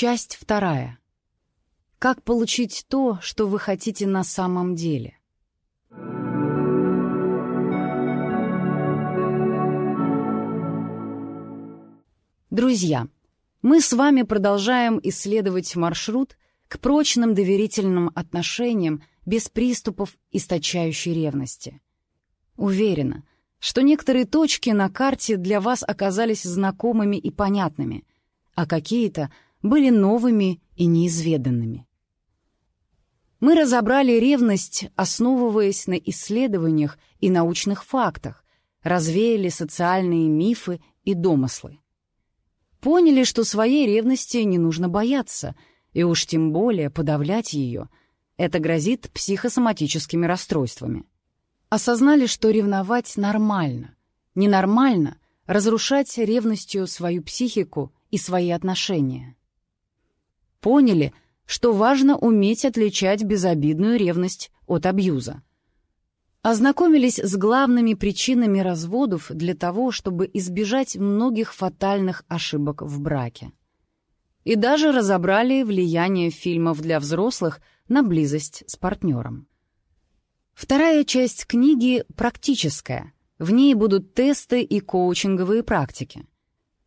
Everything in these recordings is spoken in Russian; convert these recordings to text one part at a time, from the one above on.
Часть вторая. Как получить то, что вы хотите на самом деле? Друзья, мы с вами продолжаем исследовать маршрут к прочным доверительным отношениям без приступов источающей ревности. Уверена, что некоторые точки на карте для вас оказались знакомыми и понятными, а какие-то были новыми и неизведанными. Мы разобрали ревность, основываясь на исследованиях и научных фактах, развеяли социальные мифы и домыслы. Поняли, что своей ревности не нужно бояться, и уж тем более подавлять ее. Это грозит психосоматическими расстройствами. Осознали, что ревновать нормально. Ненормально разрушать ревностью свою психику и свои отношения. Поняли, что важно уметь отличать безобидную ревность от абьюза. Ознакомились с главными причинами разводов для того, чтобы избежать многих фатальных ошибок в браке. И даже разобрали влияние фильмов для взрослых на близость с партнером. Вторая часть книги практическая. В ней будут тесты и коучинговые практики.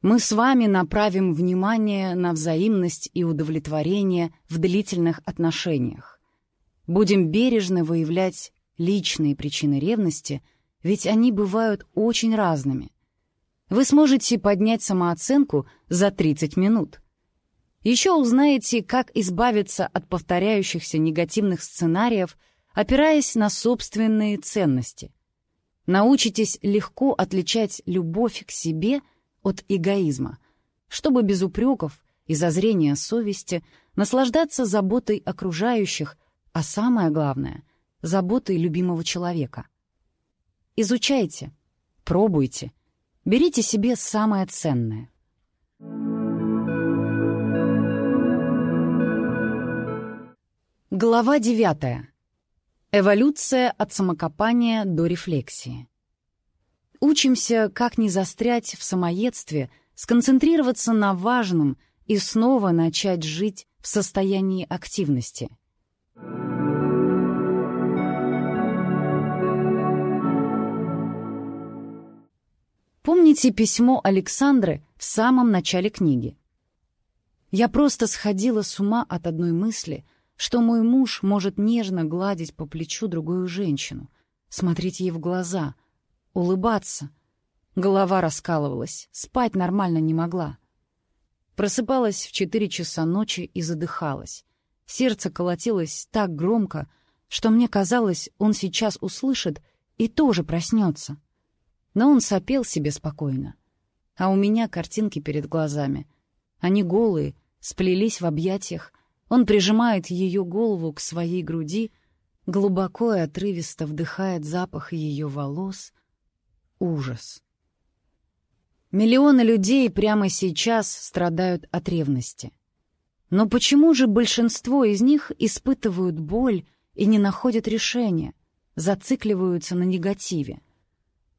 Мы с вами направим внимание на взаимность и удовлетворение в длительных отношениях. Будем бережно выявлять личные причины ревности, ведь они бывают очень разными. Вы сможете поднять самооценку за 30 минут. Еще узнаете, как избавиться от повторяющихся негативных сценариев – опираясь на собственные ценности. Научитесь легко отличать любовь к себе от эгоизма, чтобы без упреков и зазрения совести наслаждаться заботой окружающих, а самое главное — заботой любимого человека. Изучайте, пробуйте, берите себе самое ценное. Глава девятая. Эволюция от самокопания до рефлексии. Учимся, как не застрять в самоедстве, сконцентрироваться на важном и снова начать жить в состоянии активности. Помните письмо Александры в самом начале книги? Я просто сходила с ума от одной мысли — что мой муж может нежно гладить по плечу другую женщину, смотреть ей в глаза, улыбаться. Голова раскалывалась, спать нормально не могла. Просыпалась в четыре часа ночи и задыхалась. Сердце колотилось так громко, что мне казалось, он сейчас услышит и тоже проснется. Но он сопел себе спокойно. А у меня картинки перед глазами. Они голые, сплелись в объятиях, он прижимает ее голову к своей груди, глубоко и отрывисто вдыхает запах ее волос. Ужас. Миллионы людей прямо сейчас страдают от ревности. Но почему же большинство из них испытывают боль и не находят решения, зацикливаются на негативе?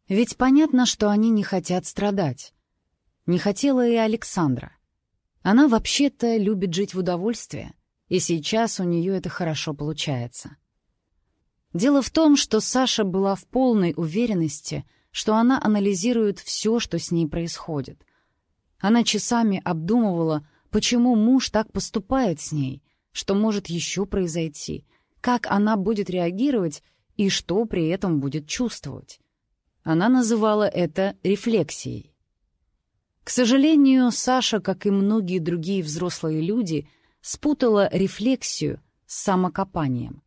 Ведь понятно, что они не хотят страдать. Не хотела и Александра. Она вообще-то любит жить в удовольствии и сейчас у нее это хорошо получается. Дело в том, что Саша была в полной уверенности, что она анализирует все, что с ней происходит. Она часами обдумывала, почему муж так поступает с ней, что может еще произойти, как она будет реагировать и что при этом будет чувствовать. Она называла это рефлексией. К сожалению, Саша, как и многие другие взрослые люди — спутала рефлексию с самокопанием.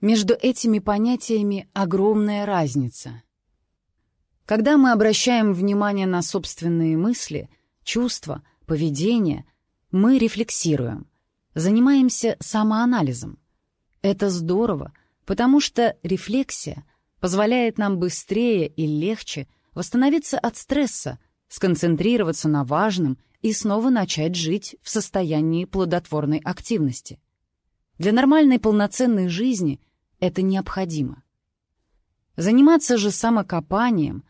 Между этими понятиями огромная разница. Когда мы обращаем внимание на собственные мысли, чувства, поведение, мы рефлексируем, занимаемся самоанализом. Это здорово, потому что рефлексия позволяет нам быстрее и легче восстановиться от стресса, сконцентрироваться на важном и снова начать жить в состоянии плодотворной активности. Для нормальной полноценной жизни это необходимо. Заниматься же самокопанием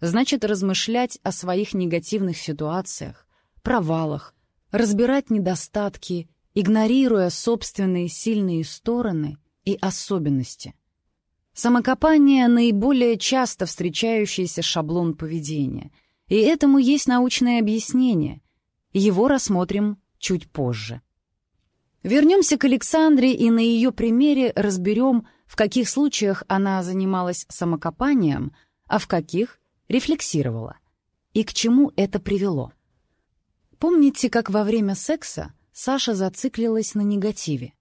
значит размышлять о своих негативных ситуациях, провалах, разбирать недостатки, игнорируя собственные сильные стороны и особенности. Самокопание — наиболее часто встречающийся шаблон поведения, и этому есть научное объяснение. Его рассмотрим чуть позже. Вернемся к Александре и на ее примере разберем, в каких случаях она занималась самокопанием, а в каких рефлексировала, и к чему это привело. Помните, как во время секса Саша зациклилась на негативе?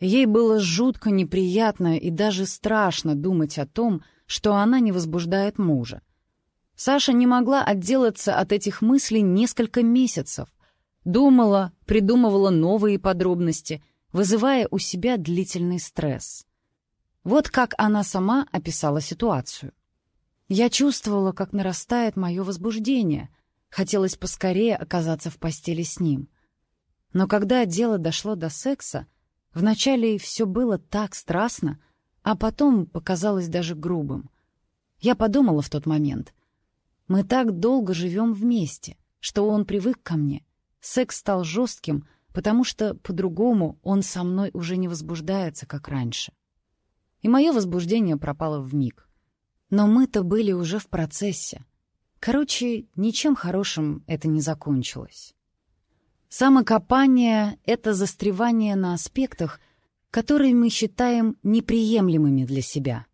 Ей было жутко неприятно и даже страшно думать о том, что она не возбуждает мужа. Саша не могла отделаться от этих мыслей несколько месяцев. Думала, придумывала новые подробности, вызывая у себя длительный стресс. Вот как она сама описала ситуацию. Я чувствовала, как нарастает мое возбуждение. Хотелось поскорее оказаться в постели с ним. Но когда дело дошло до секса, Вначале все было так страстно, а потом показалось даже грубым. Я подумала в тот момент. Мы так долго живем вместе, что он привык ко мне. Секс стал жестким, потому что по-другому он со мной уже не возбуждается, как раньше. И мое возбуждение пропало в миг. Но мы-то были уже в процессе. Короче, ничем хорошим это не закончилось. Самокопание — это застревание на аспектах, которые мы считаем неприемлемыми для себя.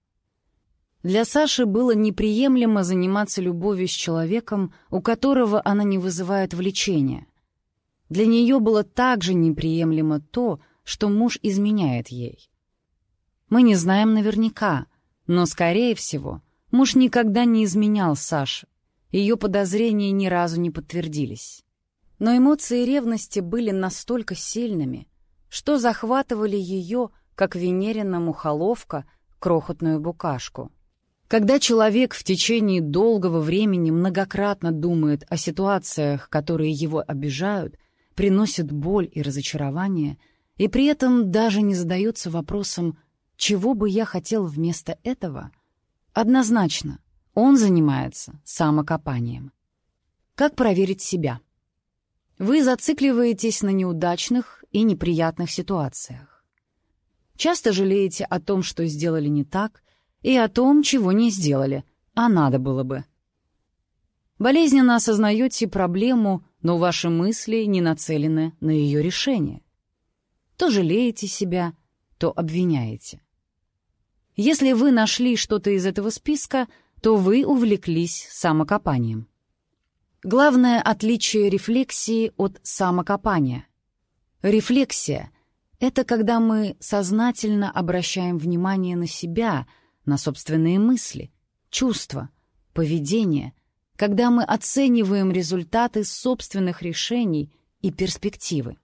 Для Саши было неприемлемо заниматься любовью с человеком, у которого она не вызывает влечения. Для нее было также неприемлемо то, что муж изменяет ей. Мы не знаем наверняка, но, скорее всего, муж никогда не изменял Саше. Ее подозрения ни разу не подтвердились. Но эмоции ревности были настолько сильными, что захватывали ее, как Венерина мухоловка, крохотную букашку. Когда человек в течение долгого времени многократно думает о ситуациях, которые его обижают, приносят боль и разочарование, и при этом даже не задается вопросом «чего бы я хотел вместо этого?», однозначно он занимается самокопанием. Как проверить себя? Вы зацикливаетесь на неудачных и неприятных ситуациях. Часто жалеете о том, что сделали не так, и о том, чего не сделали, а надо было бы. Болезненно осознаете проблему, но ваши мысли не нацелены на ее решение. То жалеете себя, то обвиняете. Если вы нашли что-то из этого списка, то вы увлеклись самокопанием. Главное отличие рефлексии от самокопания. Рефлексия — это когда мы сознательно обращаем внимание на себя, на собственные мысли, чувства, поведение, когда мы оцениваем результаты собственных решений и перспективы.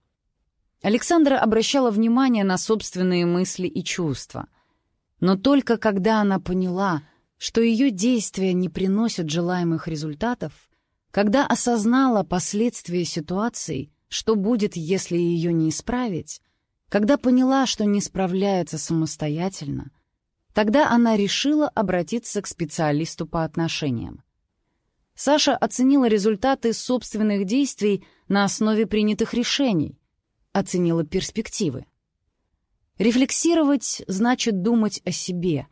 Александра обращала внимание на собственные мысли и чувства. Но только когда она поняла, что ее действия не приносят желаемых результатов — когда осознала последствия ситуации, что будет, если ее не исправить, когда поняла, что не справляется самостоятельно, тогда она решила обратиться к специалисту по отношениям. Саша оценила результаты собственных действий на основе принятых решений, оценила перспективы. Рефлексировать значит думать о себе,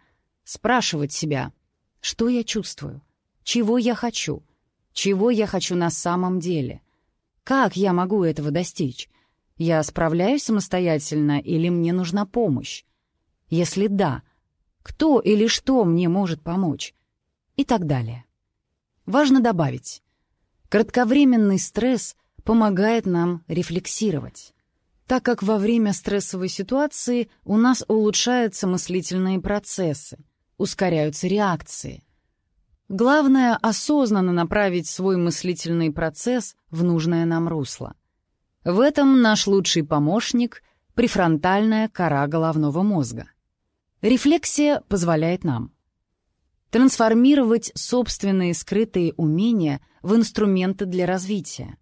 спрашивать себя, что я чувствую, чего я хочу — чего я хочу на самом деле? Как я могу этого достичь? Я справляюсь самостоятельно или мне нужна помощь? Если да, кто или что мне может помочь? И так далее. Важно добавить. Кратковременный стресс помогает нам рефлексировать, так как во время стрессовой ситуации у нас улучшаются мыслительные процессы, ускоряются реакции — Главное — осознанно направить свой мыслительный процесс в нужное нам русло. В этом наш лучший помощник — префронтальная кора головного мозга. Рефлексия позволяет нам трансформировать собственные скрытые умения в инструменты для развития,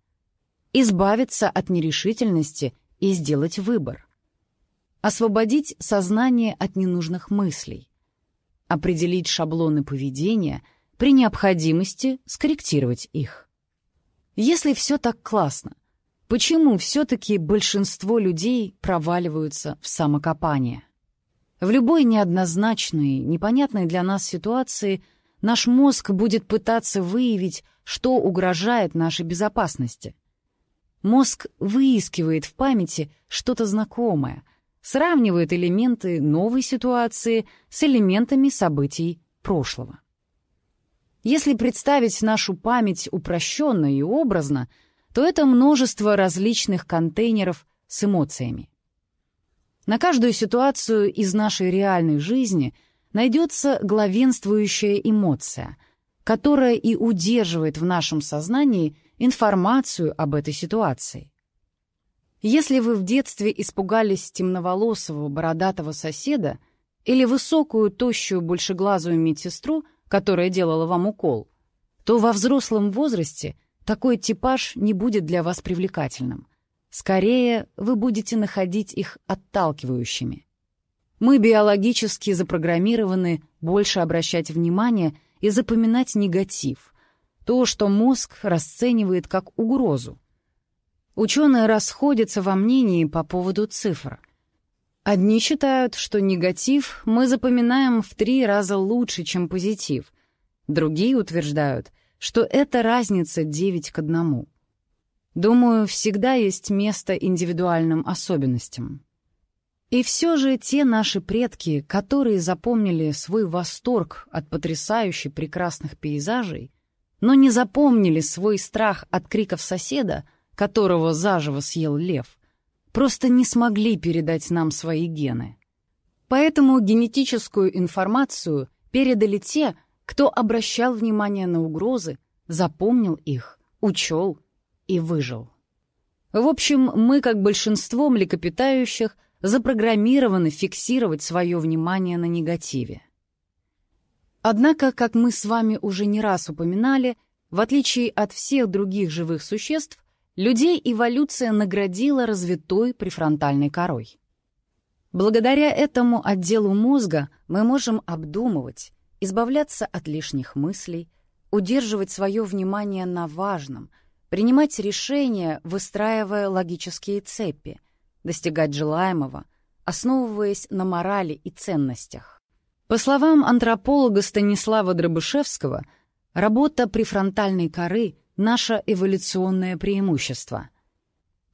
избавиться от нерешительности и сделать выбор, освободить сознание от ненужных мыслей, определить шаблоны поведения — при необходимости скорректировать их. Если все так классно, Почему все-таки большинство людей проваливаются в самокопание? В любой неоднозначной, непонятной для нас ситуации наш мозг будет пытаться выявить, что угрожает нашей безопасности. Мозг выискивает в памяти что-то знакомое, сравнивает элементы новой ситуации с элементами событий прошлого. Если представить нашу память упрощенно и образно, то это множество различных контейнеров с эмоциями. На каждую ситуацию из нашей реальной жизни найдется главенствующая эмоция, которая и удерживает в нашем сознании информацию об этой ситуации. Если вы в детстве испугались темноволосого бородатого соседа или высокую, тощую, большеглазую медсестру, которая делала вам укол, то во взрослом возрасте такой типаж не будет для вас привлекательным. Скорее, вы будете находить их отталкивающими. Мы биологически запрограммированы больше обращать внимание и запоминать негатив, то, что мозг расценивает как угрозу. Ученые расходятся во мнении по поводу цифр. Одни считают, что негатив мы запоминаем в три раза лучше, чем позитив. Другие утверждают, что это разница 9 к 1. Думаю, всегда есть место индивидуальным особенностям. И все же те наши предки, которые запомнили свой восторг от потрясающе прекрасных пейзажей, но не запомнили свой страх от криков соседа, которого заживо съел лев, просто не смогли передать нам свои гены. Поэтому генетическую информацию передали те, кто обращал внимание на угрозы, запомнил их, учел и выжил. В общем, мы, как большинство млекопитающих, запрограммированы фиксировать свое внимание на негативе. Однако, как мы с вами уже не раз упоминали, в отличие от всех других живых существ, людей эволюция наградила развитой префронтальной корой. Благодаря этому отделу мозга мы можем обдумывать, избавляться от лишних мыслей, удерживать свое внимание на важном, принимать решения, выстраивая логические цепи, достигать желаемого, основываясь на морали и ценностях. По словам антрополога Станислава Дробышевского, работа префронтальной коры — наше эволюционное преимущество.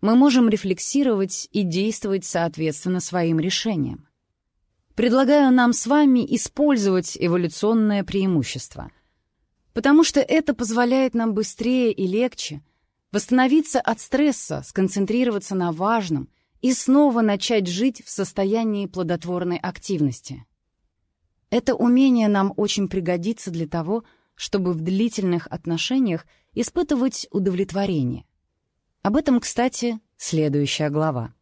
Мы можем рефлексировать и действовать соответственно своим решениям. Предлагаю нам с вами использовать эволюционное преимущество — потому что это позволяет нам быстрее и легче восстановиться от стресса, сконцентрироваться на важном и снова начать жить в состоянии плодотворной активности. Это умение нам очень пригодится для того, чтобы в длительных отношениях испытывать удовлетворение. Об этом, кстати, следующая глава.